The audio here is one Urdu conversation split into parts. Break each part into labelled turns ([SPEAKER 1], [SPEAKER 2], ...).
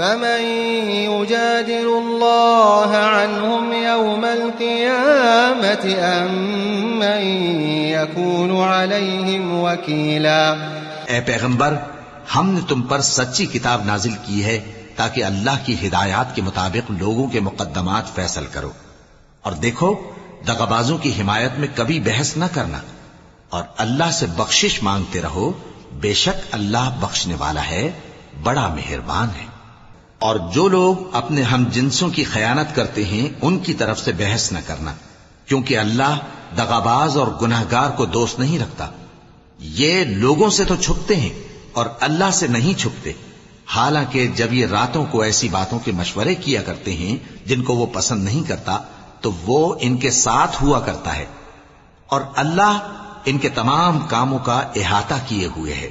[SPEAKER 1] فمن يجادل الله عنهم يوم القيامة أم من يكون عليهم وكيلا
[SPEAKER 2] اے پیغمبر، ہم نے تم پر سچی کتاب نازل کی ہے تاکہ اللہ کی ہدایات کے مطابق لوگوں کے مقدمات فیصل کرو۔ اور دیکھو دغبازوں کی حمایت میں کبھی بحث نہ کرنا۔ اور اللہ سے بخشش مانگتے رہو، بے شک اللہ بخشنے والا ہے، بڑا مہربان ہے۔ اور جو لوگ اپنے ہم جنسوں کی خیانت کرتے ہیں، ان کی طرف سے بحث نہ کرنا، کیونکہ اللہ دغاباز اور گناہ گار کو دوست نہیں رکھتا۔ یہ لوگوں سے تو چھپتے ہیں اور اللہ سے نہیں چھپتے۔ حالانکہ جب یہ راتوں کو ایسی باتوں کے مشورے کیا کرتے ہیں، جن کو وہ پسند نہیں کرتا، تو وہ ان کے ساتھ ہوا کرتا ہے۔ اور اللہ ان کے تمام کاموں کا احاطہ کیے ہوئے ہے۔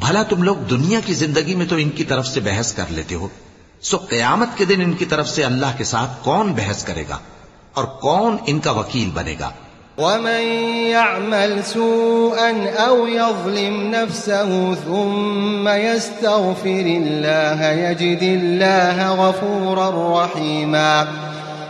[SPEAKER 2] بھلا تم لوگ دنیا کی زندگی میں تو ان کی طرف سے بحث کر لیتے ہو۔ سو قیامت کے دن ان کی طرف سے اللہ کے ساتھ کون بحث کرے گا اور کون ان کا وکیل بنے گا؟
[SPEAKER 1] ومن يعمل سوءا أو يظلم نفسه ثم يستغفر الله يجد الله غفورا رحيما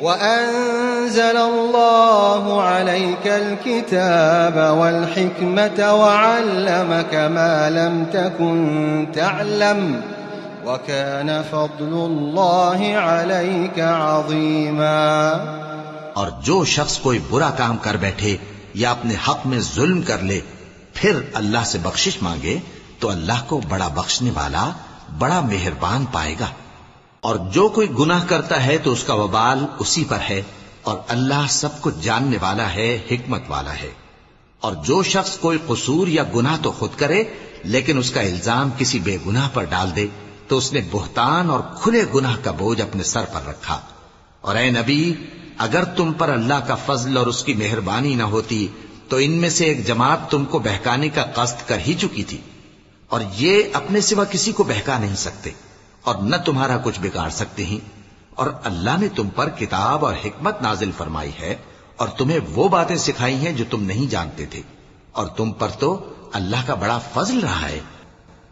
[SPEAKER 1] وأنزل الله عليك الكتاب والحكمة وعلمك ما لم تكن تعلم وكان فضل الله عليك عظيما
[SPEAKER 2] اور جو شخص کوئی برا کام کر بیٹھے یا اپنے حق میں ظلم کر لے، پھر اللہ سے بخشش مانگے تو اللہ کو بڑا بخشنے والا، بڑا مہربان پائے گا۔ اور جو کوئی گناہ کرتا ہے تو اس کا وبال اسی پر ہے، اور اللہ سب کچھ جاننے والا ہے، حکمت والا ہے۔ اور جو شخص کوئی قصور یا گناہ تو خود کرے، لیکن اس کا الزام کسی بے گناہ پر ڈال دے، تو اس نے بہتان اور کھلے گناہ کا بوجھ اپنے سر پر رکھا۔ اور اے نبی، اگر تم پر اللہ کا فضل اور اس کی مہربانی نہ ہوتی، تو ان میں سے ایک جماعت تم کو بہکانے کا قصد کر ہی چکی تھی۔ اور یہ اپنے سوا کسی کو بہکا نہیں سکتے۔ اور نہ تمہارا کچھ بگاڑ سکتے ہیں۔ اور اللہ نے تم پر کتاب اور حکمت نازل فرمائی ہے اور تمہیں وہ باتیں سکھائی ہیں جو تم نہیں جانتے تھے۔ اور تم پر تو اللہ کا بڑا فضل رہا ہے۔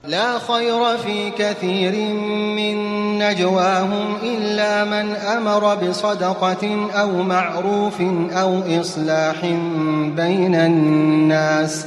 [SPEAKER 1] لا خير في كثير من نجواهم إلا من أمر بصدقة أو معروف أو إصلاح بين الناس۔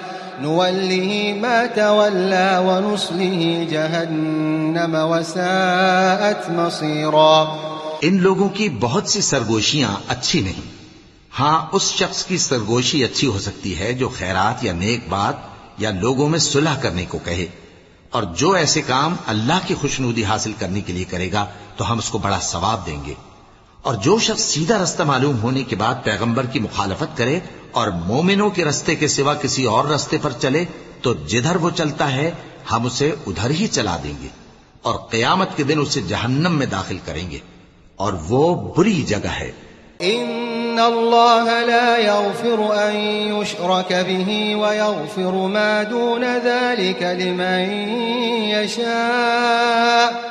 [SPEAKER 1] نوله ما تولى ونصله جهنم وساءت مصيرا
[SPEAKER 2] ان لوگوں کی بہت سی سرگوشیاں اچھی نہیں۔ ہاں اس شخص کی سرگوشی اچھی ہو سکتی ہے جو خیرات یا نیک بات یا لوگوں میں صلح کرنے کو کہے۔ اور جو ایسے کام اللہ کی خوشنودی حاصل کرنے کے لیے کرے گا، تو ہم اس کو بڑا ثواب دیں گے۔ اور جو شخص سیدھا رستہ معلوم ہونے کے بعد پیغمبر کی مخالفت کرے اور مومنوں کے رستے کے سوا کسی اور رستے پر چلے تو جدھر وہ چلتا ہے، ہم اسے ادھر ہی چلا دیں گے اور قیامت کے دن اسے جہنم میں داخل کریں گے اور وہ بری جگہ ہے۔
[SPEAKER 1] إن الله لا يغفر أن يشرك به ويغفر ما دون ذلك لمن يشاء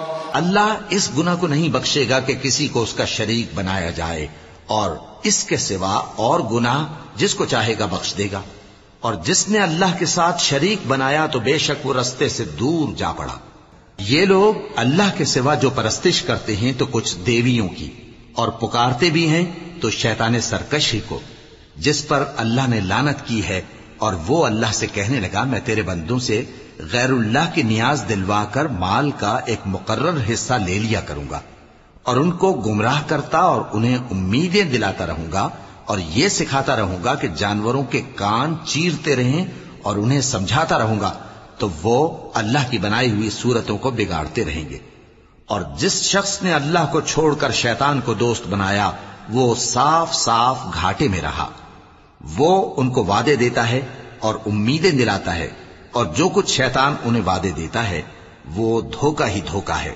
[SPEAKER 2] اللہ اس گناہ کو نہیں بخشے گا کہ کسی کو اس کا شریک بنایا جائے اور اس کے سوا اور گناہ جس کو چاہے گا بخش دے گا۔ اور جس نے اللہ کے ساتھ شریک بنایا تو بے شک وہ رستے سے دور جا پڑا۔ یہ لوگ اللہ کے سوا جو پرستش کرتے ہیں تو کچھ دیویوں کی اور پکارتے بھی ہیں تو شیطان سرکش ہی کو، جس پر اللہ نے لانت کی ہے اور وہ اللہ سے کہنے لگا، میں تیرے بندوں سے غیر اللہ کی نیاز دلوا کر مال کا ایک مقرر حصہ لے لیا کروں گا اور ان کو گمراہ کرتا اور انہیں امیدیں دلاتا رہوں گا اور یہ سکھاتا رہوں گا کہ جانوروں کے کان چیرتے رہیں اور انہیں سمجھاتا رہوں گا تو وہ اللہ کی بنائی ہوئی صورتوں کو بگاڑتے رہیں گے۔ اور جس شخص نے اللہ کو چھوڑ کر شیطان کو دوست بنایا، وہ صاف صاف گھاٹے میں رہا۔ وہ ان کو وعدے دیتا ہے اور امیدیں دلاتا ہے۔ اور جو کچھ شیطان انہیں وعدے دیتا ہے، وہ دھوکا ہی دھوکا ہے۔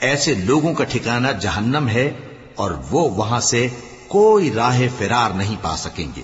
[SPEAKER 2] ایسے لوگوں کا ٹھکانہ جہنم ہے اور وہ وہاں سے کوئی راہ فرار نہیں پا سکیں گے۔